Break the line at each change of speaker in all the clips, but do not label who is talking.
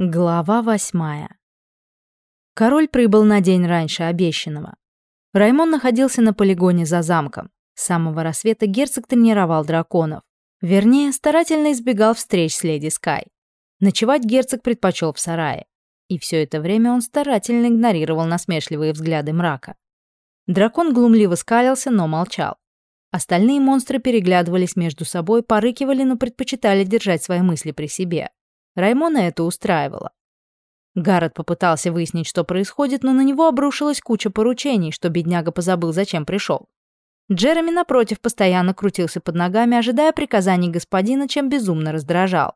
Глава восьмая. Король прибыл на день раньше обещанного. Раймон находился на полигоне за замком. С самого рассвета герцог тренировал драконов. Вернее, старательно избегал встреч с леди Скай. Ночевать герцог предпочел в сарае. И все это время он старательно игнорировал насмешливые взгляды мрака. Дракон глумливо скалился, но молчал. Остальные монстры переглядывались между собой, порыкивали, но предпочитали держать свои мысли при себе. Раймона это устраивало. Гаррет попытался выяснить, что происходит, но на него обрушилась куча поручений, что бедняга позабыл, зачем пришел. Джереми, напротив, постоянно крутился под ногами, ожидая приказаний господина, чем безумно раздражал.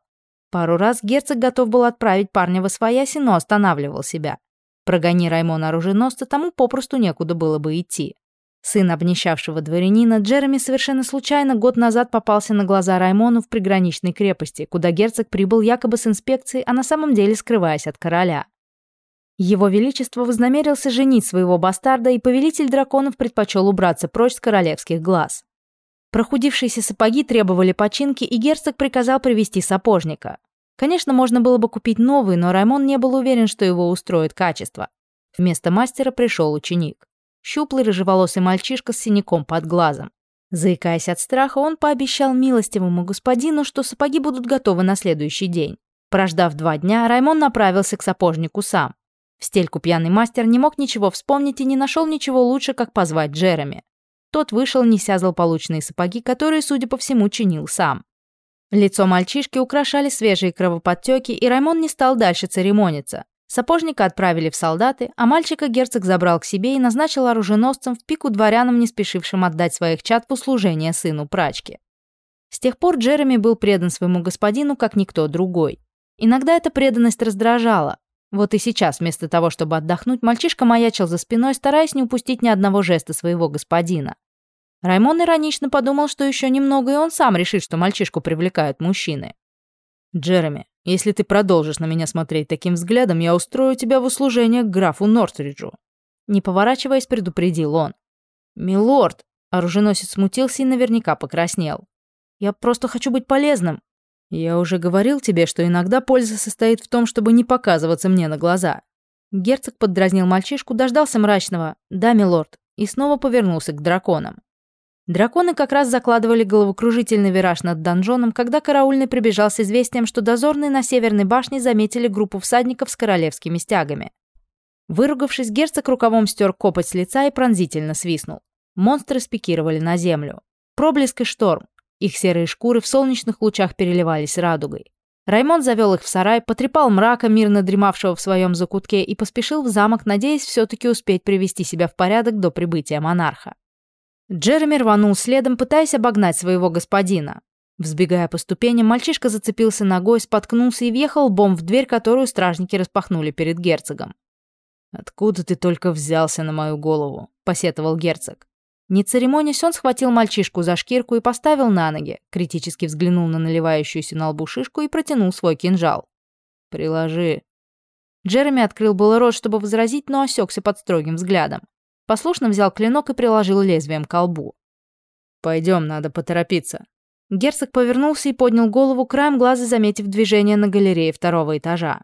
Пару раз герцог готов был отправить парня во свояси, но останавливал себя. Прогони Раймона оруженосца, тому попросту некуда было бы идти. Сын обнищавшего дворянина, Джереми совершенно случайно год назад попался на глаза Раймону в приграничной крепости, куда герцог прибыл якобы с инспекцией, а на самом деле скрываясь от короля. Его Величество вознамерился женить своего бастарда, и повелитель драконов предпочел убраться прочь с королевских глаз. Прохудившиеся сапоги требовали починки, и герцог приказал привести сапожника. Конечно, можно было бы купить новый, но Раймон не был уверен, что его устроит качество. Вместо мастера пришел ученик. Щуплый рыжеволосый мальчишка с синяком под глазом. Заикаясь от страха, он пообещал милостивому господину, что сапоги будут готовы на следующий день. Прождав два дня, Раймон направился к сапожнику сам. В стельку пьяный мастер не мог ничего вспомнить и не нашел ничего лучше, как позвать Джереми. Тот вышел, неся злополучные сапоги, которые, судя по всему, чинил сам. Лицо мальчишки украшали свежие кровоподтеки, и Раймон не стал дальше церемониться. Сапожника отправили в солдаты, а мальчика герцог забрал к себе и назначил оруженосцем в пику дворянам, не спешившим отдать своих чад в услужение сыну прачки. С тех пор Джереми был предан своему господину, как никто другой. Иногда эта преданность раздражала. Вот и сейчас, вместо того, чтобы отдохнуть, мальчишка маячил за спиной, стараясь не упустить ни одного жеста своего господина. Раймон иронично подумал, что еще немного, и он сам решит, что мальчишку привлекают мужчины. «Джереми, если ты продолжишь на меня смотреть таким взглядом, я устрою тебя в услужение к графу Нортриджу». Не поворачиваясь, предупредил он. «Милорд!» Оруженосец смутился и наверняка покраснел. «Я просто хочу быть полезным». «Я уже говорил тебе, что иногда польза состоит в том, чтобы не показываться мне на глаза». Герцог поддразнил мальчишку, дождался мрачного «Да, милорд», и снова повернулся к драконам. Драконы как раз закладывали головокружительный вираж над донжоном, когда караульный прибежал с известием, что дозорные на северной башне заметили группу всадников с королевскими стягами. Выругавшись, герцог рукавом стер копоть с лица и пронзительно свистнул. Монстры спикировали на землю. Проблеск и шторм. Их серые шкуры в солнечных лучах переливались радугой. Раймон завел их в сарай, потрепал мрака, мирно дремавшего в своем закутке, и поспешил в замок, надеясь все-таки успеть привести себя в порядок до прибытия монарха. Джереми рванул следом, пытаясь обогнать своего господина. Взбегая по ступеням, мальчишка зацепился ногой, споткнулся и въехал лбом в дверь, которую стражники распахнули перед герцогом. «Откуда ты только взялся на мою голову?» – посетовал герцог. Не церемонясь, он схватил мальчишку за шкирку и поставил на ноги, критически взглянул на наливающуюся на лбу шишку и протянул свой кинжал. «Приложи». Джереми открыл было рот, чтобы возразить, но осекся под строгим взглядом. Послушно взял клинок и приложил лезвием к колбу. «Пойдем, надо поторопиться». Герцог повернулся и поднял голову, краем глаза заметив движение на галерее второго этажа.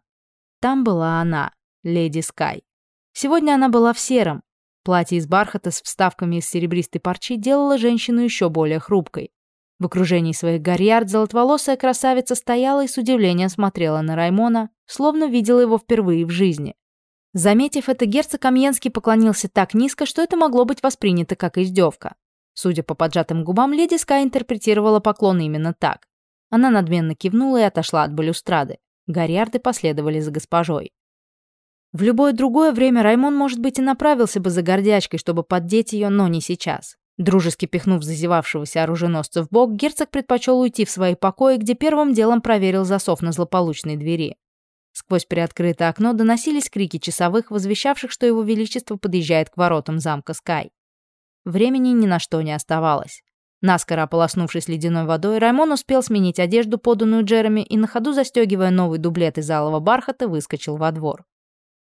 Там была она, леди Скай. Сегодня она была в сером. Платье из бархата с вставками из серебристой парчи делало женщину еще более хрупкой. В окружении своих гарьярд золотоволосая красавица стояла и с удивлением смотрела на Раймона, словно видела его впервые в жизни. Заметив это, герцог Амьенский поклонился так низко, что это могло быть воспринято как издевка. Судя по поджатым губам, леди Скай интерпретировала поклон именно так. Она надменно кивнула и отошла от балюстрады. Гориарды последовали за госпожой. В любое другое время Раймон, может быть, и направился бы за гордячкой, чтобы поддеть ее, но не сейчас. Дружески пихнув зазевавшегося оруженосца в бок, герцог предпочел уйти в свои покои, где первым делом проверил засов на злополучной двери. Сквозь приоткрытое окно доносились крики часовых, возвещавших, что его величество подъезжает к воротам замка Скай. Времени ни на что не оставалось. Наскоро ополоснувшись ледяной водой, Раймон успел сменить одежду, поданную Джереми, и на ходу, застегивая новый дублет из алого бархата, выскочил во двор.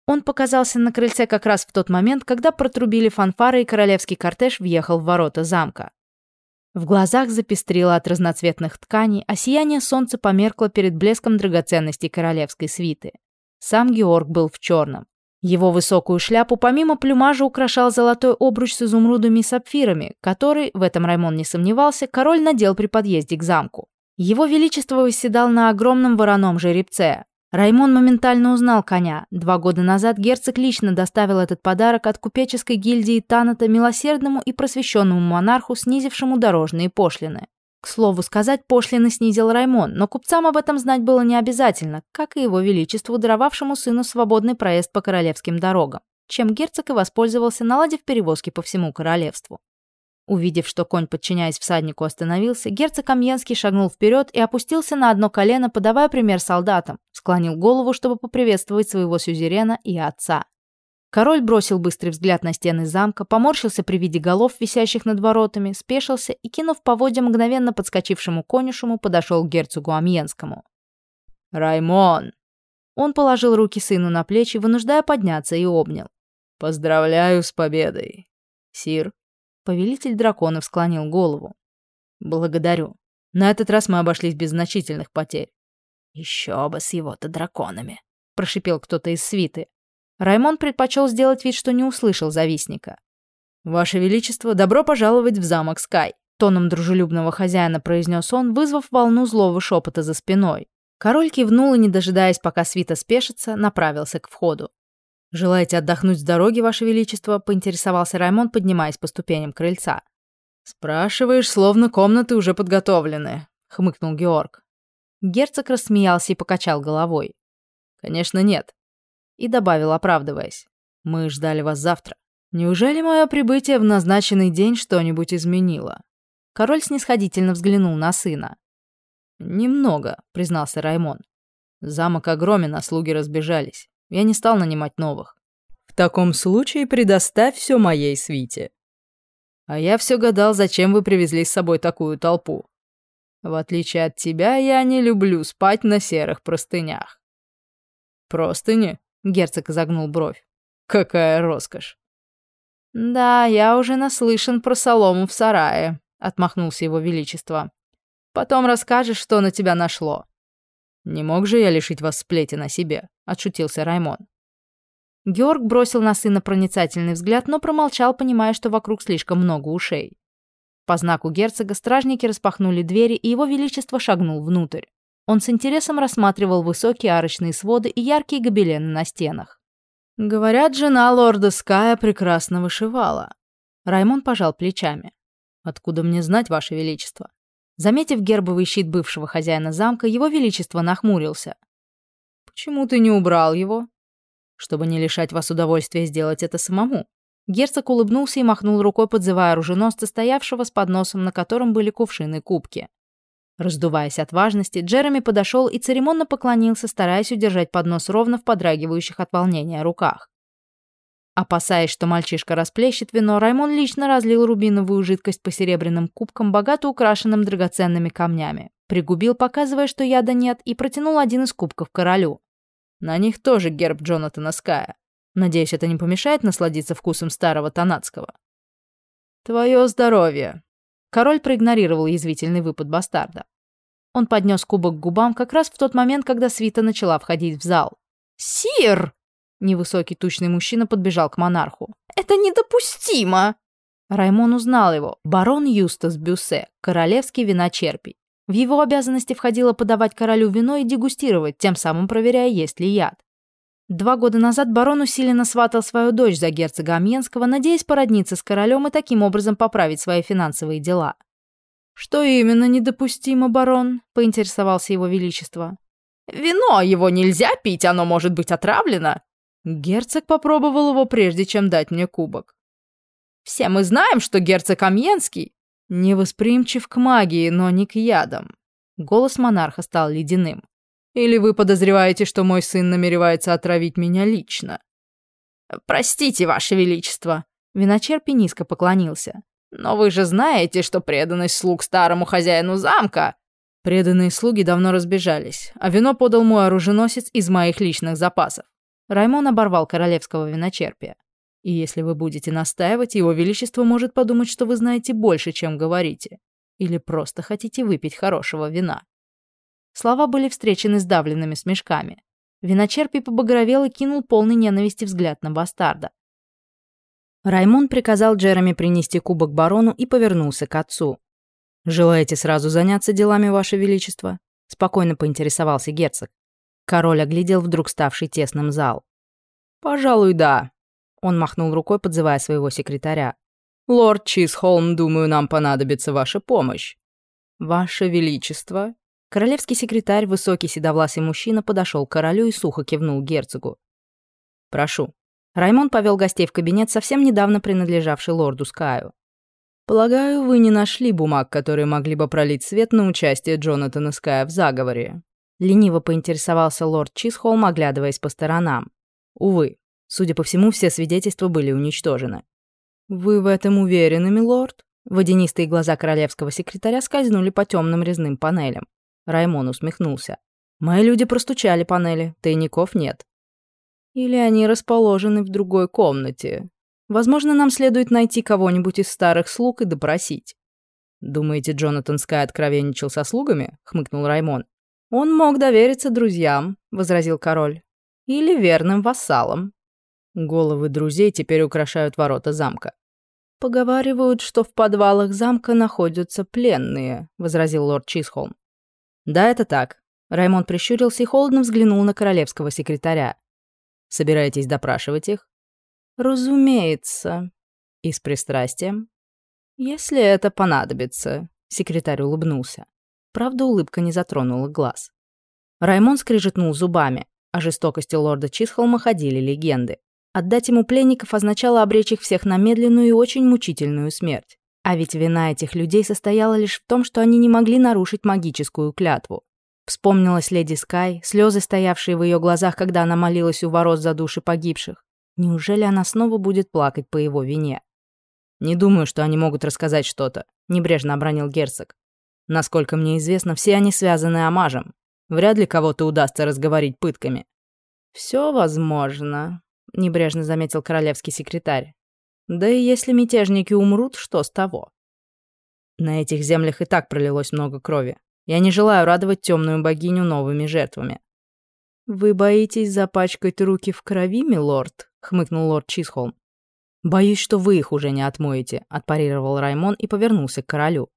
Он показался на крыльце как раз в тот момент, когда протрубили фанфары и королевский кортеж въехал в ворота замка. В глазах запестрило от разноцветных тканей, а сияние солнца померкло перед блеском драгоценностей королевской свиты. Сам Георг был в черном. Его высокую шляпу помимо плюмажа украшал золотой обруч с изумрудами и сапфирами, который, в этом Раймон не сомневался, король надел при подъезде к замку. Его Величество восседал на огромном вороном жеребце. Раймон моментально узнал коня. Два года назад герцог лично доставил этот подарок от купеческой гильдии Таната милосердному и просвещенному монарху, снизившему дорожные пошлины. К слову сказать, пошлины снизил Раймон, но купцам об этом знать было не обязательно, как и его величеству, даровавшему сыну свободный проезд по королевским дорогам, чем герцог и воспользовался, наладив перевозки по всему королевству. Увидев, что конь, подчиняясь всаднику, остановился, герцог Амьенский шагнул вперед и опустился на одно колено, подавая пример солдатам, склонил голову, чтобы поприветствовать своего сюзерена и отца. Король бросил быстрый взгляд на стены замка, поморщился при виде голов, висящих над воротами, спешился и, кинув поводья мгновенно подскочившему конюшему, подошел к герцогу Амьенскому.
«Раймон!»
Он положил руки сыну на плечи, вынуждая подняться, и обнял.
«Поздравляю с победой, сир!»
Повелитель драконов склонил голову.
«Благодарю. На этот раз мы обошлись без значительных потерь».
«Еще бы с его-то драконами!» – прошипел кто-то из свиты. Раймон предпочел сделать вид, что не услышал завистника.
«Ваше Величество, добро пожаловать в замок Скай!»
Тоном дружелюбного хозяина произнес он, вызвав волну злого шепота за спиной. Король кивнул и, не дожидаясь, пока свита спешится, направился к входу.
«Желаете отдохнуть с дороги, Ваше Величество?» — поинтересовался Раймон, поднимаясь по ступеням крыльца. «Спрашиваешь, словно комнаты уже подготовлены», — хмыкнул Георг.
Герцог рассмеялся и покачал головой.
«Конечно, нет
и добавил, оправдываясь.
«Мы ждали вас завтра. Неужели мое прибытие в назначенный день что-нибудь изменило?»
Король снисходительно взглянул на сына.
«Немного», — признался Раймон. «Замок огромен, а слуги разбежались. Я не стал нанимать новых». «В таком случае предоставь все моей свите». «А я все гадал, зачем вы привезли с собой такую толпу. В отличие от тебя, я не люблю спать на серых простынях». «Простыни?» Герцог изогнул бровь. «Какая роскошь!»
«Да, я уже наслышан про солому в сарае», — отмахнулся его величество. «Потом расскажешь, что на тебя нашло».
«Не мог же я лишить вас сплети на себе», — отшутился Раймон.
Георг бросил на сына проницательный взгляд, но промолчал, понимая, что вокруг слишком много ушей. По знаку герцога стражники распахнули двери, и его величество шагнул внутрь. Он с интересом рассматривал высокие арочные своды и яркие гобелены на стенах.
«Говорят, жена лорда Ская прекрасно вышивала».
Раймон пожал плечами.
«Откуда мне знать, ваше величество?»
Заметив гербовый щит бывшего хозяина замка, его величество нахмурился.
«Почему ты не убрал его?» «Чтобы не лишать вас удовольствия сделать это самому».
Герцог улыбнулся и махнул рукой, подзывая оруженосца, стоявшего с подносом, на котором были кувшины и кубки. Раздуваясь от важности, Джереми подошел и церемонно поклонился, стараясь удержать поднос ровно в подрагивающих от волнения руках. Опасаясь, что мальчишка расплещет вино, Раймон лично разлил рубиновую жидкость по серебряным кубкам, богато украшенным драгоценными камнями. Пригубил, показывая, что яда нет, и протянул один из кубков королю.
На них тоже герб Джонатана Ская. Надеюсь, это не помешает насладиться вкусом старого Танатского.
«Твое здоровье!» Король проигнорировал язвительный выпад бастарда. Он поднес кубок к губам как раз в тот момент, когда свита начала входить в зал.
«Сир!»
Невысокий тучный мужчина подбежал к монарху.
«Это недопустимо!»
Раймон узнал его. Барон Юстас Бюссе, королевский виночерпий. В его обязанности входило подавать королю вино и дегустировать, тем самым проверяя, есть ли яд. Два года назад барон усиленно сватал свою дочь за герцога Амьенского, надеясь породниться с королем и таким образом поправить свои финансовые дела.
«Что именно недопустимо, барон?» — поинтересовался его величество.
«Вино его нельзя пить, оно может быть отравлено».
Герцог попробовал его, прежде чем дать мне кубок.
«Все мы знаем, что герцог Амьенский...»
«Невосприимчив к магии, но не к ядам».
Голос монарха стал ледяным.
Или вы подозреваете, что мой сын намеревается отравить меня лично?»
«Простите, Ваше Величество», —
виночерпи низко поклонился.
«Но вы же знаете, что преданность слуг старому хозяину замка...»
Преданные слуги давно разбежались, а вино подал мой оруженосец из моих личных запасов.
Раймон оборвал королевского виночерпия.
И если вы будете настаивать, его величество может подумать, что вы знаете больше, чем говорите. Или просто хотите выпить хорошего вина.
Слова были встречены сдавленными смешками. Виночерпий побагровел и кинул полный ненависти взгляд на бастарда. Раймон приказал Джереми принести кубок барону и повернулся к отцу.
«Желаете сразу заняться делами, Ваше Величество?» — спокойно поинтересовался герцог. Король оглядел вдруг ставший тесным зал.
«Пожалуй, да», —
он махнул рукой, подзывая своего секретаря.
«Лорд Чизхолм, думаю, нам понадобится ваша помощь». «Ваше Величество»,
Королевский секретарь, высокий седовласый мужчина, подошел к королю и сухо кивнул герцогу.
«Прошу».
Раймон повел гостей в кабинет, совсем недавно принадлежавший лорду Скаю.
«Полагаю, вы не нашли бумаг, которые могли бы пролить свет на участие Джонатана Ская в заговоре?»
Лениво поинтересовался лорд Чисхолм, оглядываясь по сторонам.
Увы, судя по всему, все свидетельства были уничтожены.
«Вы в этом уверены, милорд?»
Водянистые глаза королевского секретаря скользнули по темным резным панелям.
Раймон усмехнулся. «Мои люди простучали панели, тайников нет».
«Или они расположены в другой комнате. Возможно, нам следует найти кого-нибудь из старых слуг и допросить».
«Думаете, Джонатан Скай откровенничал со слугами?» — хмыкнул Раймон.
«Он мог довериться друзьям», — возразил король. «Или верным вассалам».
Головы друзей теперь украшают ворота замка.
«Поговаривают, что в подвалах замка находятся пленные», — возразил лорд Чисхолм.
«Да, это так». Раймонд прищурился и холодно взглянул на королевского секретаря. «Собираетесь допрашивать их?»
«Разумеется».
«И с пристрастием?»
«Если это понадобится», —
секретарь улыбнулся. Правда, улыбка не затронула глаз. Раймонд скрежетнул зубами. О жестокости лорда Чисхолма ходили легенды. Отдать ему пленников означало обречь их всех на медленную и очень мучительную смерть. А ведь вина этих людей состояла лишь в том, что они не могли нарушить магическую клятву. Вспомнилась леди Скай, слезы, стоявшие в ее глазах, когда она молилась у ворот за души погибших. Неужели она снова будет плакать по его вине?
«Не думаю, что они могут рассказать что-то», — небрежно обронил герцог. «Насколько мне известно, все они связаны амажем. Вряд ли кого-то удастся разговорить пытками».
«Все возможно», — небрежно заметил королевский секретарь. Да и если мятежники умрут, что с того?
На этих землях и так пролилось много крови. Я не желаю радовать темную богиню новыми жертвами.
«Вы боитесь запачкать руки в крови, милорд?» — хмыкнул лорд Чисхолм.
«Боюсь, что вы их уже не отмоете», — отпарировал Раймон и повернулся к королю.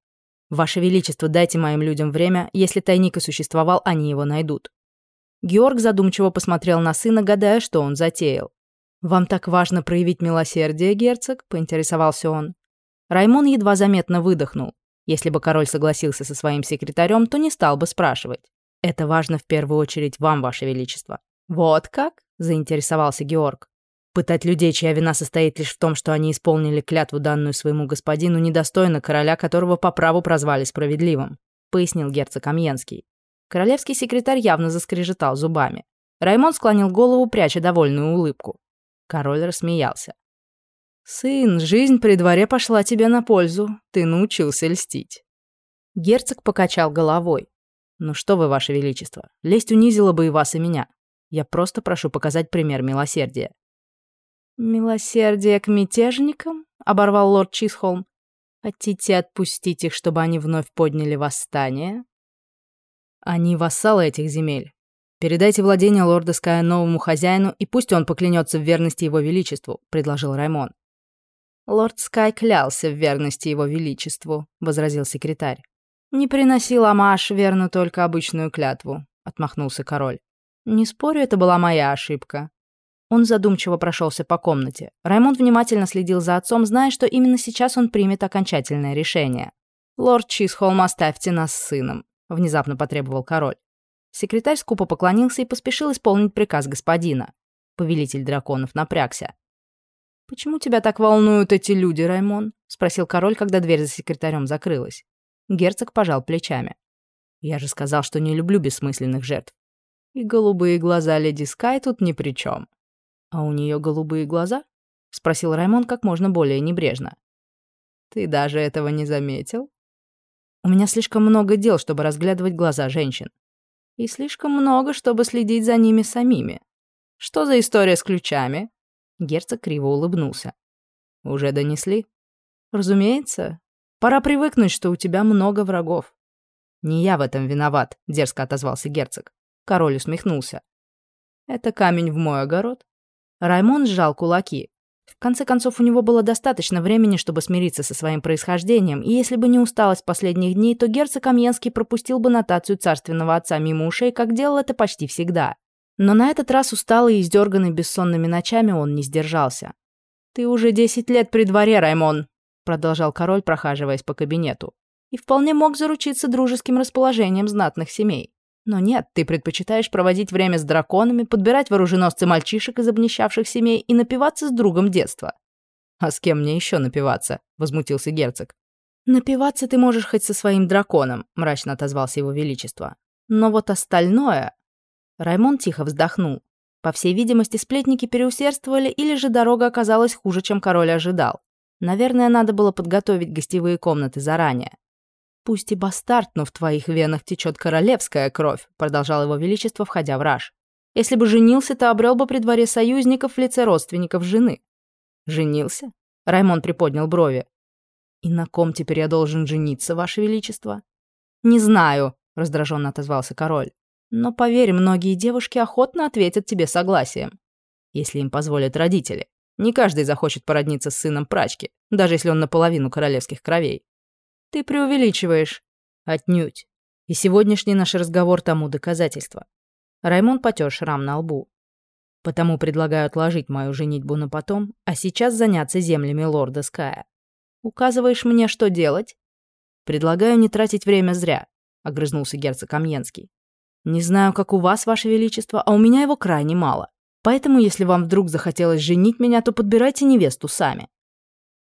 «Ваше Величество, дайте моим людям время, если тайник и существовал, они его найдут».
Георг задумчиво посмотрел на сына, гадая, что он затеял. «Вам так важно проявить милосердие, герцог?» — поинтересовался он. Раймон едва заметно выдохнул. Если бы король согласился со своим секретарем, то не стал бы спрашивать. «Это важно в первую очередь вам, ваше величество».
«Вот как?»
— заинтересовался Георг.
Пытать людей, чья вина состоит лишь в том, что они исполнили клятву, данную своему господину, недостойно короля, которого по праву прозвали справедливым», — пояснил герцог Амьенский.
Королевский секретарь явно заскрежетал зубами. Раймон склонил голову, пряча довольную улыбку. Король рассмеялся.
«Сын, жизнь при дворе пошла тебе на пользу. Ты научился льстить».
Герцог покачал головой.
«Ну что вы, ваше величество, лесть унизила бы и вас, и меня. Я просто прошу показать пример милосердия».
«Милосердие к мятежникам?» — оборвал лорд Чисхолм. «Хотите отпустить их, чтобы они вновь подняли восстание?»
«Они вассалы этих земель. «Передайте владение лорда Ская новому хозяину, и пусть он поклянется в верности его величеству», — предложил Раймон.
«Лорд Скай клялся в верности его величеству», — возразил секретарь. «Не приносил Амаш верно только обычную клятву», — отмахнулся король. «Не спорю, это была моя ошибка».
Он задумчиво прошелся по комнате. Раймонд внимательно следил за отцом, зная, что именно сейчас он примет окончательное решение.
«Лорд Чисхолм, оставьте нас с сыном», — внезапно потребовал король.
Секретарь скупо поклонился и поспешил исполнить приказ господина. Повелитель драконов напрягся.
«Почему тебя так волнуют эти люди, Раймон?» — спросил король, когда дверь за секретарем закрылась.
Герцог пожал плечами.
«Я же сказал, что не люблю бессмысленных жертв».
«И голубые глаза леди Скай тут ни при чем.
«А у нее голубые глаза?» — спросил Раймон как можно более небрежно.
«Ты даже этого не заметил?»
«У меня слишком много дел, чтобы разглядывать глаза женщин
и слишком много, чтобы следить за ними самими. Что за история с ключами?»
Герцог криво улыбнулся.
«Уже донесли?»
«Разумеется. Пора привыкнуть, что у тебя много врагов».
«Не я в этом виноват», — дерзко отозвался герцог. Король усмехнулся.
Это камень в мой огород. Раймон сжал кулаки. В конце концов, у него было достаточно времени, чтобы смириться со своим происхождением, и если бы не усталость последних дней, то герцог Амьенский пропустил бы нотацию царственного отца мимо ушей, как делал это почти всегда. Но на этот раз усталый и издерганный бессонными ночами он не сдержался. «Ты уже десять лет при дворе, Раймон», — продолжал король, прохаживаясь по кабинету, «и вполне мог заручиться дружеским расположением знатных семей. Но нет, ты предпочитаешь проводить время с драконами, подбирать вооруженосцы мальчишек из обнищавших семей и напиваться с другом детства. «А с кем мне еще напиваться?» — возмутился герцог. «Напиваться ты можешь хоть со своим драконом», — мрачно отозвался его величество. «Но вот остальное...» Раймон тихо вздохнул. По всей видимости, сплетники переусердствовали, или же дорога оказалась хуже, чем король ожидал. Наверное, надо было подготовить гостевые комнаты заранее. «Пусть и бастард, но в твоих венах течет королевская кровь», продолжал его величество, входя в раж. «Если бы женился, то обрел бы при дворе союзников в лице родственников жены». «Женился?» Раймон приподнял брови. «И на ком теперь я должен жениться, ваше величество?» «Не знаю», — раздраженно отозвался король. «Но поверь, многие девушки охотно ответят тебе согласием, если им позволят родители. Не каждый захочет породниться с сыном прачки, даже если он наполовину королевских кровей. Ты преувеличиваешь. Отнюдь. И сегодняшний наш разговор тому доказательство. Раймон потер шрам на лбу. Потому предлагаю отложить мою женитьбу на потом, а сейчас заняться землями лорда Ская. Указываешь мне, что делать? Предлагаю не тратить время зря, огрызнулся герцог Амьенский. Не знаю, как у вас, ваше величество, а у меня его крайне мало. Поэтому, если вам вдруг захотелось женить меня, то подбирайте невесту сами.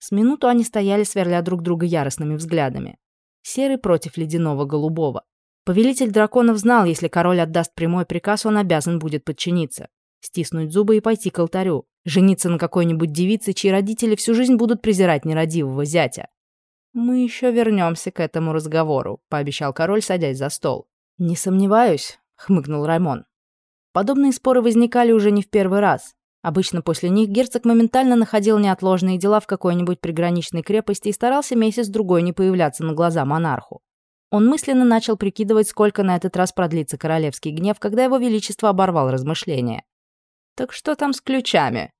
С минуту они стояли, сверля друг друга яростными взглядами. Серый против ледяного голубого. Повелитель драконов знал, если король отдаст прямой приказ, он обязан будет подчиниться. Стиснуть зубы и пойти к алтарю. Жениться на какой-нибудь девице, чьи родители всю жизнь будут презирать нерадивого зятя. «Мы еще вернемся к этому разговору», — пообещал король, садясь за стол. «Не сомневаюсь», — хмыкнул Раймон. Подобные споры возникали уже не в первый раз. Обычно после них герцог моментально находил неотложные дела в какой-нибудь приграничной крепости и старался месяц-другой не появляться на глаза монарху. Он мысленно начал прикидывать, сколько на этот раз продлится королевский гнев, когда его величество оборвал размышления. «Так что там с ключами?»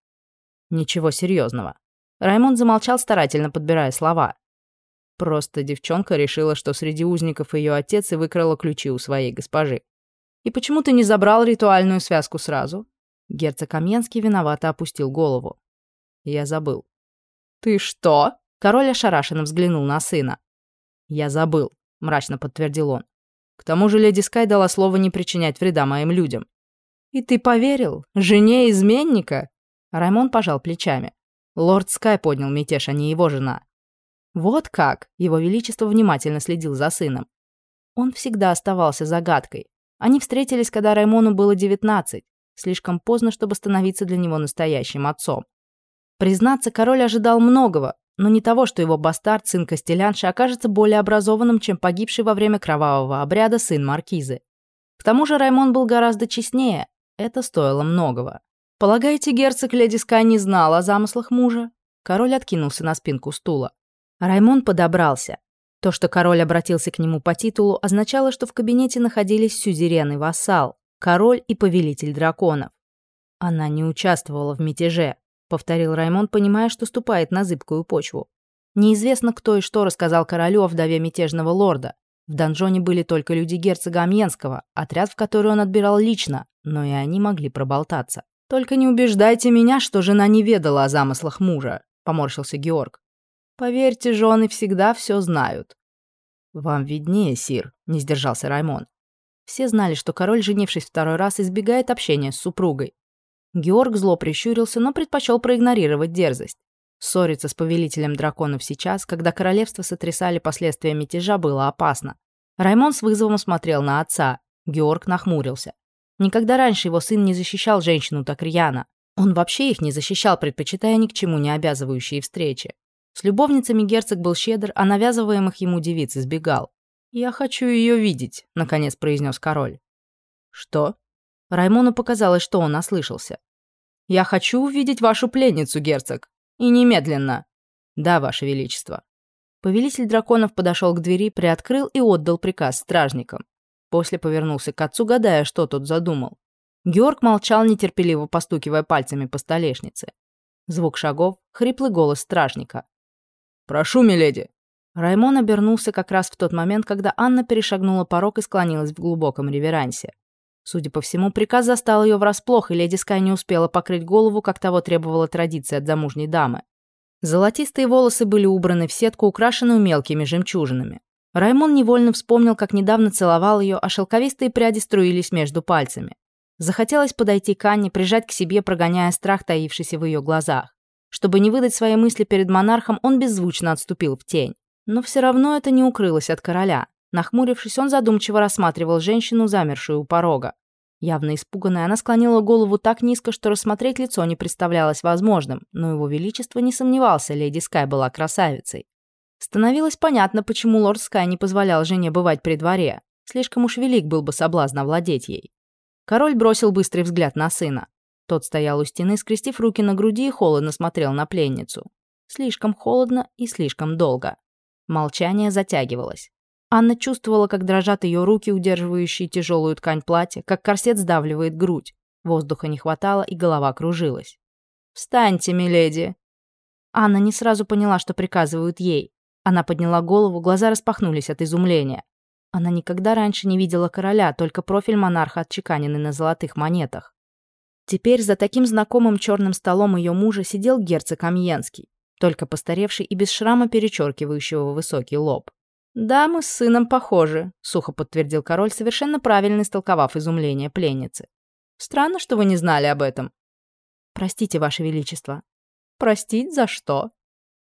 «Ничего серьезного». Раймонд замолчал, старательно подбирая слова. Просто девчонка решила, что среди узников ее отец и выкрала ключи у своей госпожи. «И почему ты не забрал ритуальную связку сразу?» Герцог Каменский виновато опустил голову. Я забыл. «Ты что?» Король ошарашенно взглянул на сына. «Я забыл», — мрачно подтвердил он. «К тому же леди Скай дала слово не причинять вреда моим людям». «И ты поверил? Жене изменника?» Раймон пожал плечами. Лорд Скай поднял мятеж, а не его жена. Вот как! Его Величество внимательно следил за сыном. Он всегда оставался загадкой. Они встретились, когда Раймону было девятнадцать. Слишком поздно, чтобы становиться для него настоящим отцом. Признаться, король ожидал многого, но не того, что его бастард, сын Костелянши, окажется более образованным, чем погибший во время кровавого обряда сын Маркизы. К тому же Раймон был гораздо честнее, это стоило многого. «Полагаете, герцог леди Скай не знал о замыслах мужа?» Король откинулся на спинку стула. Раймон подобрался. То, что король обратился к нему по титулу, означало, что в кабинете находились сюзерен и вассал король и повелитель драконов. Она не участвовала в мятеже, повторил Раймон, понимая, что ступает на зыбкую почву. Неизвестно, кто и что рассказал королю о вдове мятежного лорда. В донжоне были только люди герцога Амьенского, отряд, в который он отбирал лично, но и они могли проболтаться. «Только не убеждайте меня, что жена не ведала о замыслах мужа», — поморщился Георг. «Поверьте, жены всегда все знают». «Вам виднее, сир», — не сдержался Раймон. Все знали, что король, женившись второй раз, избегает общения с супругой. Георг зло прищурился, но предпочел проигнорировать дерзость. Ссориться с повелителем драконов сейчас, когда королевство сотрясали последствия мятежа, было опасно. Раймон с вызовом смотрел на отца. Георг нахмурился. Никогда раньше его сын не защищал женщину так рьяно. Он вообще их не защищал, предпочитая ни к чему не обязывающие встречи. С любовницами герцог был щедр, а навязываемых ему девиц избегал. «Я хочу ее видеть», — наконец произнес король. «Что?» Раймону показалось, что он ослышался. «Я хочу увидеть вашу пленницу, герцог. И немедленно». «Да, ваше величество». Повелитель драконов подошел к двери, приоткрыл и отдал приказ стражникам. После повернулся к отцу, гадая, что тот задумал. Георг молчал, нетерпеливо постукивая пальцами по столешнице. Звук шагов, хриплый голос стражника.
«Прошу, миледи!»
Раймон обернулся как раз в тот момент, когда Анна перешагнула порог и склонилась в глубоком реверансе. Судя по всему, приказ застал ее врасплох, и леди Скай не успела покрыть голову, как того требовала традиция от замужней дамы. Золотистые волосы были убраны в сетку, украшенную мелкими жемчужинами. Раймон невольно вспомнил, как недавно целовал ее, а шелковистые пряди струились между пальцами. Захотелось подойти к Анне, прижать к себе, прогоняя страх, таившийся в ее глазах. Чтобы не выдать свои мысли перед монархом, он беззвучно отступил в тень. Но все равно это не укрылось от короля. Нахмурившись, он задумчиво рассматривал женщину, замершую у порога. Явно испуганная, она склонила голову так низко, что рассмотреть лицо не представлялось возможным, но его величество не сомневался, леди Скай была красавицей. Становилось понятно, почему лорд Скай не позволял жене бывать при дворе. Слишком уж велик был бы соблазн овладеть ей. Король бросил быстрый взгляд на сына. Тот стоял у стены, скрестив руки на груди и холодно смотрел на пленницу. Слишком холодно и слишком долго. Молчание затягивалось. Анна чувствовала, как дрожат ее руки, удерживающие тяжелую ткань платья, как корсет сдавливает грудь. Воздуха не хватало, и голова кружилась. «Встаньте, миледи!» Анна не сразу поняла, что приказывают ей. Она подняла голову, глаза распахнулись от изумления. Она никогда раньше не видела короля, только профиль монарха отчеканенный на золотых монетах. Теперь за таким знакомым черным столом ее мужа сидел герцог Амьенский, только постаревший и без шрама, перечеркивающего высокий лоб. «Да, мы с сыном похожи», — сухо подтвердил король, совершенно правильно истолковав изумление пленницы. «Странно, что вы не знали об этом». «Простите, Ваше Величество». «Простить за что?»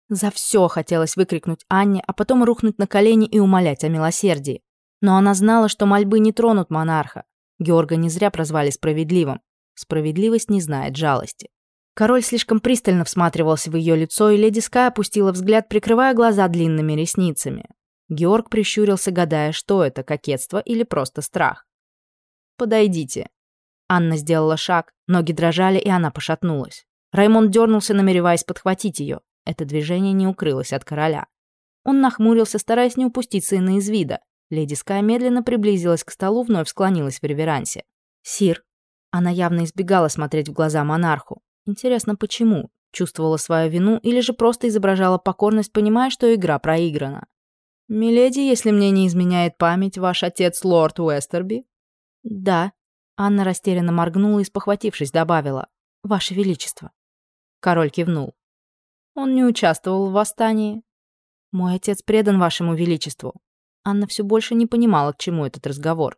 За все хотелось выкрикнуть Анне, а потом рухнуть на колени и умолять о милосердии. Но она знала, что мольбы не тронут монарха. Георга не зря прозвали справедливым. Справедливость не знает жалости. Король слишком пристально всматривался в ее лицо, и леди Скай опустила взгляд, прикрывая глаза длинными ресницами. Георг прищурился, гадая, что это, кокетство или просто страх. «Подойдите». Анна сделала шаг, ноги дрожали, и она пошатнулась. Раймонд дернулся, намереваясь подхватить ее. Это движение не укрылось от короля. Он нахмурился, стараясь не упустить сына из вида. Леди Скай медленно приблизилась к столу, вновь склонилась в реверансе. «Сир». Она явно избегала смотреть в глаза монарху. Интересно, почему? Чувствовала свою вину или же просто изображала покорность, понимая, что игра проиграна. «Миледи, если мне не изменяет память, ваш отец лорд Уэстерби?» «Да». Анна растерянно моргнула и, спохватившись, добавила. «Ваше Величество». Король кивнул. «Он не участвовал в восстании?» «Мой отец предан вашему Величеству». Анна все больше не понимала, к чему этот разговор.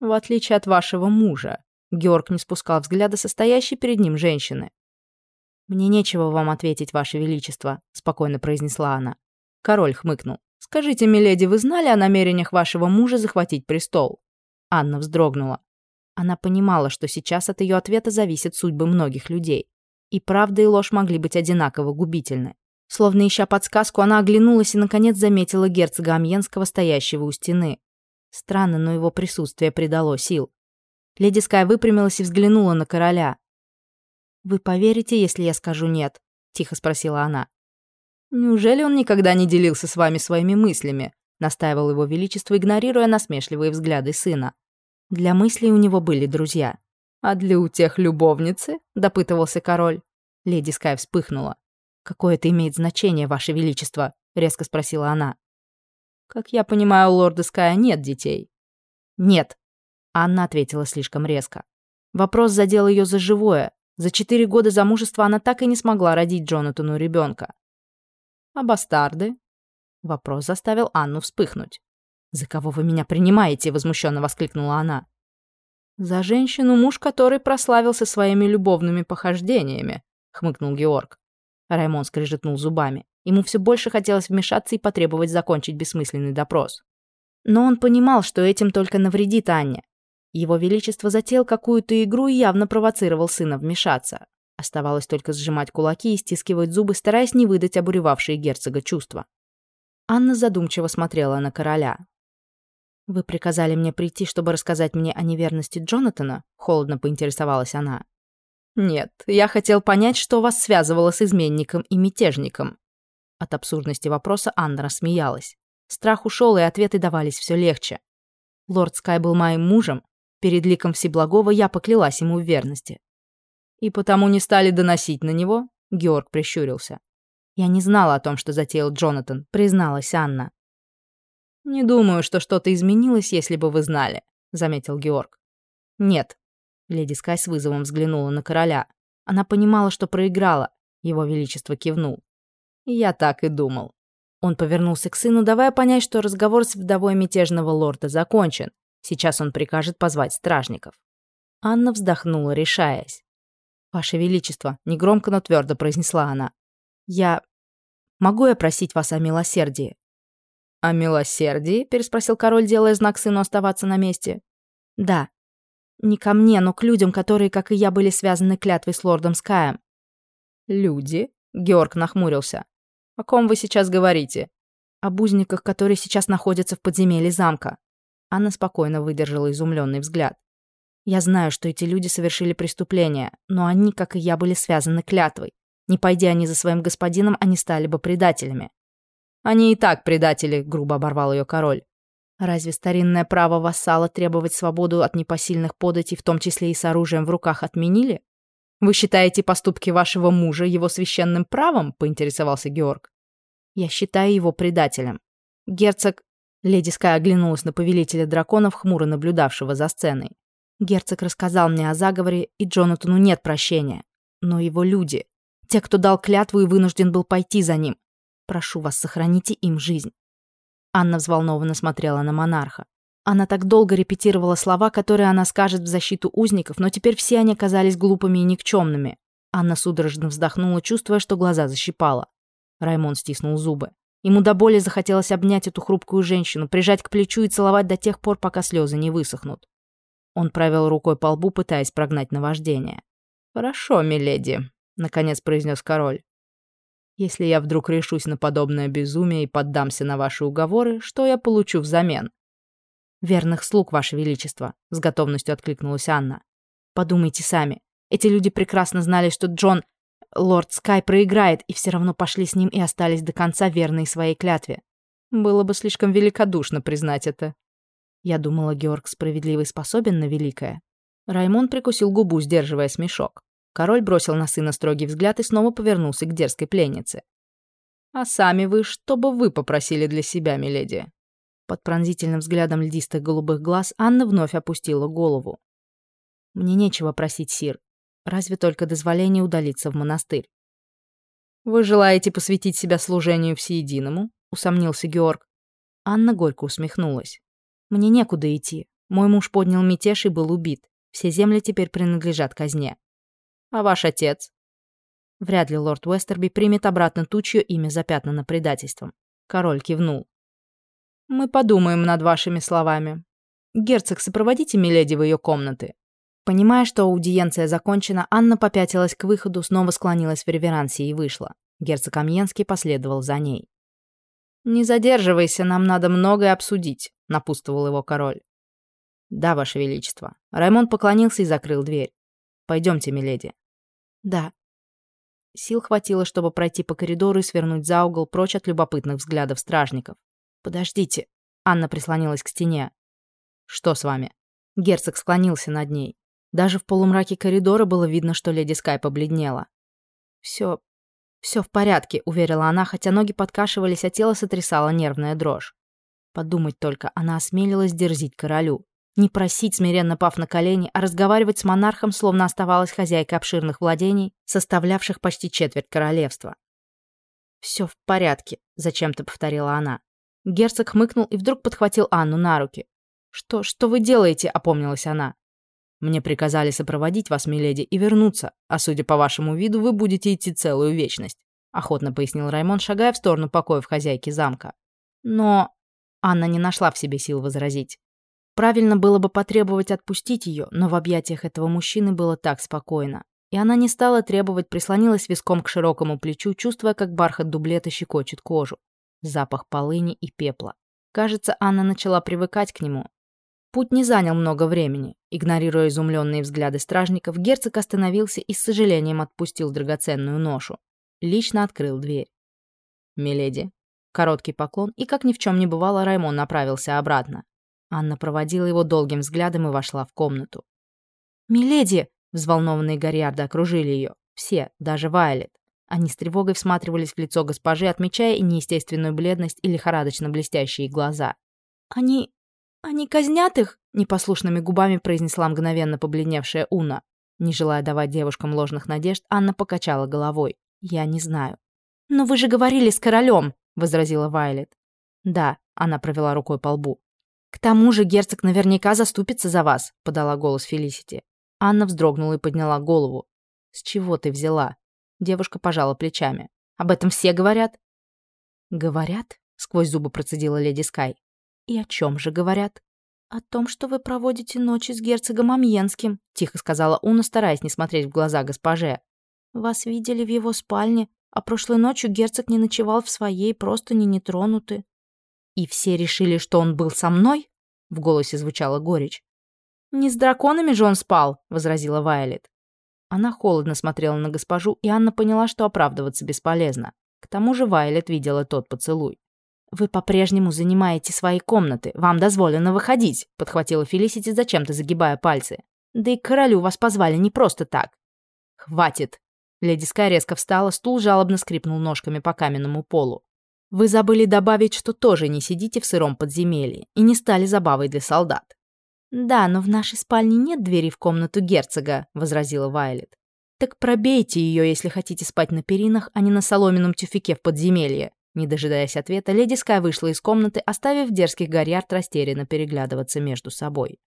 «В отличие от вашего мужа», Георг не спускал взгляда состоящей перед ним женщины. «Мне нечего вам ответить, Ваше Величество», — спокойно произнесла она. Король хмыкнул. «Скажите, миледи, вы знали о намерениях вашего мужа захватить престол?» Анна вздрогнула. Она понимала, что сейчас от ее ответа зависят судьбы многих людей. И правда и ложь могли быть одинаково губительны. Словно ища подсказку, она оглянулась и, наконец, заметила герцога Амьенского, стоящего у стены. Странно, но его присутствие придало сил. Леди Скай выпрямилась и взглянула на короля. «Вы поверите, если я скажу нет?» — тихо спросила она. «Неужели он никогда не делился с вами своими мыслями?» — настаивал его величество, игнорируя насмешливые взгляды сына. Для мыслей у него были друзья. «А для утех любовницы?» — допытывался король. Леди Скай вспыхнула. «Какое это имеет значение, ваше величество?» — резко спросила она. «Как я понимаю, у лорда Ская нет детей». «Нет», — Анна ответила слишком резко. Вопрос задел ее за живое. За четыре года замужества она так и не смогла родить Джонатану ребенка. А бастарды? Вопрос заставил Анну вспыхнуть. «За кого вы меня принимаете?» — возмущенно воскликнула она. «За женщину, муж которой прославился своими любовными похождениями», — хмыкнул Георг. Раймон скрежетнул зубами. Ему все больше хотелось вмешаться и потребовать закончить бессмысленный допрос. Но он понимал, что этим только навредит Анне. Его Величество затеял какую-то игру и явно провоцировал сына вмешаться. Оставалось только сжимать кулаки и стискивать зубы, стараясь не выдать обуревавшие герцога чувства. Анна задумчиво смотрела на короля. «Вы приказали мне прийти, чтобы рассказать мне о неверности Джонатана?» — холодно поинтересовалась она. «Нет, я хотел понять, что вас связывало с изменником и мятежником». От абсурдности вопроса Анна рассмеялась. Страх ушел, и ответы давались все легче. Лорд Скай был моим мужем. Перед ликом Всеблагого я поклялась ему в верности.
И потому не стали доносить на него? Георг прищурился.
Я не знала о том, что затеял Джонатан, призналась Анна.
«Не думаю, что что-то изменилось, если бы вы знали», — заметил Георг.
«Нет». Леди Скай с вызовом взглянула на короля. Она понимала, что проиграла. Его Величество кивнул.
«Я так и думал».
Он повернулся к сыну, давая понять, что разговор с вдовой мятежного лорда закончен. Сейчас он прикажет позвать стражников. Анна вздохнула, решаясь. «Ваше Величество», — негромко, но твердо произнесла она. «Я... Могу я просить вас о милосердии?»
«О милосердии?» — переспросил король, делая знак сыну оставаться на месте.
«Да. Не ко мне, но к людям, которые, как и я, были связаны клятвой с лордом Скаем».
«Люди?» — Георг нахмурился. «О ком вы сейчас говорите?»
«Об узниках, которые сейчас находятся в подземелье замка». Анна спокойно выдержала изумленный взгляд. «Я знаю, что эти люди совершили преступление, но они, как и я, были связаны клятвой. Не пойдя они за своим господином, они стали бы предателями.
Они и так предатели, грубо оборвал ее король.
Разве старинное право вассала требовать свободу от непосильных податей, в том числе и с оружием в руках, отменили?
Вы считаете поступки вашего мужа его священным правом? поинтересовался Георг.
Я считаю его предателем. Герцог... Леди Скай оглянулась на повелителя драконов, хмуро наблюдавшего за сценой. Герцог рассказал мне о заговоре, и Джонатану нет прощения. Но его люди, те, кто дал клятву и вынужден был пойти за ним, Прошу вас, сохраните им жизнь». Анна взволнованно смотрела на монарха. Она так долго репетировала слова, которые она скажет в защиту узников, но теперь все они оказались глупыми и никчемными. Анна судорожно вздохнула, чувствуя, что глаза защипала. Раймон стиснул зубы. Ему до боли захотелось обнять эту хрупкую женщину, прижать к плечу и целовать до тех пор, пока слезы не высохнут. Он провел рукой по лбу, пытаясь прогнать наваждение.
«Хорошо, миледи», — наконец произнес король. Если я вдруг решусь на подобное безумие и поддамся на ваши уговоры, что я получу взамен?»
«Верных слуг, Ваше Величество», — с готовностью откликнулась Анна. «Подумайте сами. Эти люди прекрасно знали, что Джон, лорд Скай, проиграет, и все равно пошли с ним и остались до конца верные своей клятве.
Было бы слишком великодушно признать это».
Я думала, Георг справедливый способен на великое. Раймон прикусил губу, сдерживая смешок. Король бросил на сына строгий взгляд и снова повернулся к дерзкой пленнице.
«А сами вы, что бы вы попросили для себя, миледи?»
Под пронзительным взглядом льдистых голубых глаз Анна вновь опустила голову. «Мне нечего просить, Сир. Разве только дозволение удалиться в монастырь».
«Вы желаете посвятить себя служению всеединому?» — усомнился Георг.
Анна горько усмехнулась. «Мне некуда идти. Мой муж поднял мятеж и был убит. Все земли теперь принадлежат казне.
А ваш отец?
Вряд ли лорд Уэстерби примет обратно ту, чье имя запятнано предательством. Король кивнул.
Мы подумаем над вашими словами. Герцог, сопроводите Миледи в ее комнаты.
Понимая, что аудиенция закончена, Анна попятилась к выходу, снова склонилась в реверансе и вышла. Герцог Амьенский последовал за ней.
«Не задерживайся, нам надо многое обсудить», — напутствовал его король.
«Да, ваше величество». Раймон поклонился и закрыл дверь. «Пойдемте, миледи».
«Да».
Сил хватило, чтобы пройти по коридору и свернуть за угол прочь от любопытных взглядов стражников.
«Подождите».
Анна прислонилась к стене.
«Что с вами?»
Герцог склонился над ней. Даже в полумраке коридора было видно, что леди Скай побледнела. «Все... все в порядке», — уверила она, хотя ноги подкашивались, а тело сотрясала нервная дрожь. Подумать только, она осмелилась дерзить королю. Не просить, смиренно пав на колени, а разговаривать с монархом, словно оставалась хозяйкой обширных владений, составлявших почти четверть королевства. «Все в порядке», — зачем-то повторила она. Герцог хмыкнул и вдруг подхватил Анну на руки. «Что, что вы делаете?» — опомнилась она.
«Мне приказали сопроводить вас, миледи, и вернуться, а судя по вашему виду, вы будете идти целую вечность», — охотно пояснил Раймон, шагая в сторону покоев хозяйки замка.
«Но...» Анна не нашла в себе сил возразить. Правильно было бы потребовать отпустить ее, но в объятиях этого мужчины было так спокойно. И она не стала требовать, прислонилась виском к широкому плечу, чувствуя, как бархат дублета щекочет кожу. Запах полыни и пепла. Кажется, Анна начала привыкать к нему. Путь не занял много времени. Игнорируя изумленные взгляды стражников, герцог остановился и с сожалением отпустил драгоценную ношу. Лично открыл дверь.
«Миледи».
Короткий поклон, и, как ни в чем не бывало, Раймон направился обратно.
Анна проводила его долгим взглядом и вошла в комнату. «Миледи!» — взволнованные Гориарды окружили ее. Все, даже Вайлет. Они с тревогой всматривались в лицо госпожи, отмечая неестественную бледность и лихорадочно блестящие глаза. «Они... они казнят их?» — непослушными губами произнесла мгновенно побледневшая Уна. Не желая давать девушкам ложных надежд, Анна покачала головой. «Я не знаю». «Но вы же говорили с королем!» — возразила Вайлет. «Да», — она провела рукой по лбу. «К тому же герцог наверняка заступится за вас», — подала голос Фелисити. Анна вздрогнула и подняла голову. «С чего ты взяла?» Девушка пожала плечами. «Об этом все говорят?» «Говорят?» — сквозь зубы процедила леди Скай. «И о чем же говорят?» «О том, что вы проводите ночи с герцогом Амьенским», — тихо сказала Уна, стараясь не смотреть в глаза госпоже. «Вас видели в его спальне, а прошлой ночью герцог не ночевал в своей, просто не нетронуты». «И все решили, что он был со мной?» — в голосе звучала горечь. «Не с драконами же он спал», — возразила Вайлет. Она холодно смотрела на госпожу, и Анна поняла, что оправдываться бесполезно. К тому же Вайлет видела тот поцелуй. «Вы по-прежнему занимаете свои комнаты. Вам дозволено выходить», — подхватила Фелисити, зачем-то загибая пальцы. «Да и к королю вас позвали не просто так». «Хватит!» Леди Скай резко встала, стул жалобно скрипнул ножками по каменному полу. «Вы забыли добавить, что тоже не сидите в сыром подземелье и не стали забавой для солдат. «Да, но в нашей спальне нет двери в комнату герцога», — возразила Вайлет. «Так пробейте ее, если хотите спать на перинах, а не на соломенном тюфике в подземелье». Не дожидаясь ответа, леди Скай вышла из комнаты, оставив дерзких горярд растерянно переглядываться между собой.